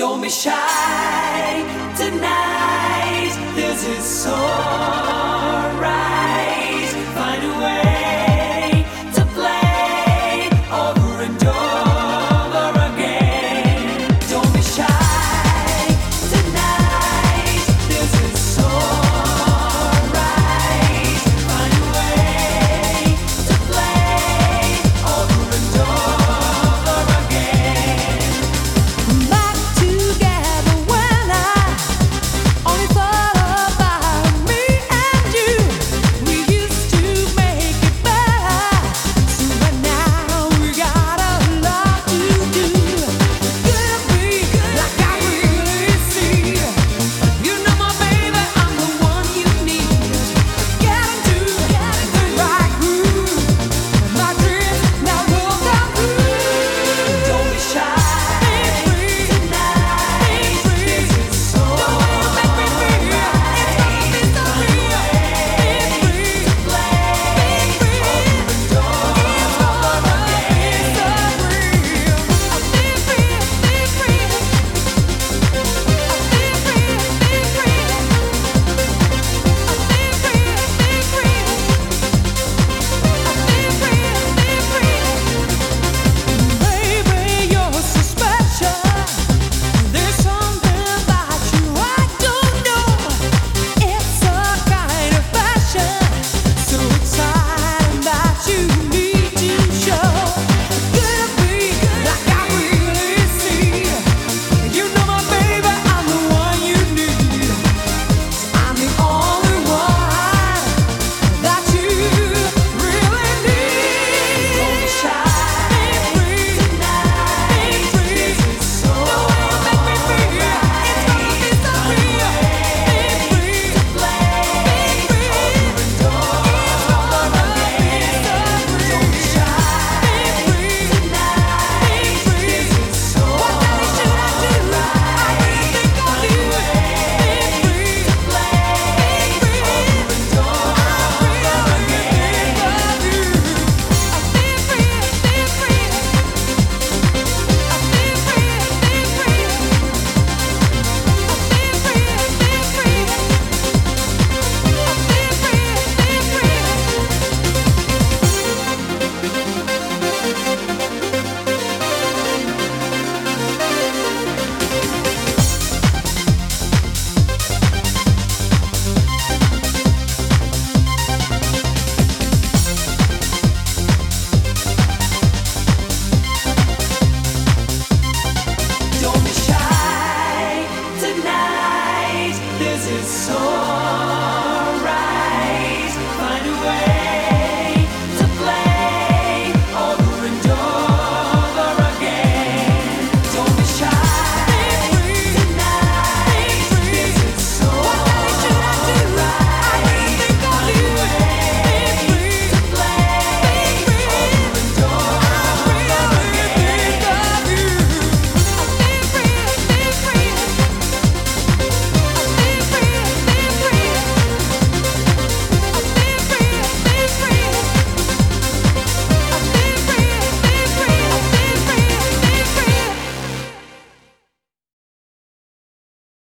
Don't be shy tonight. This is so.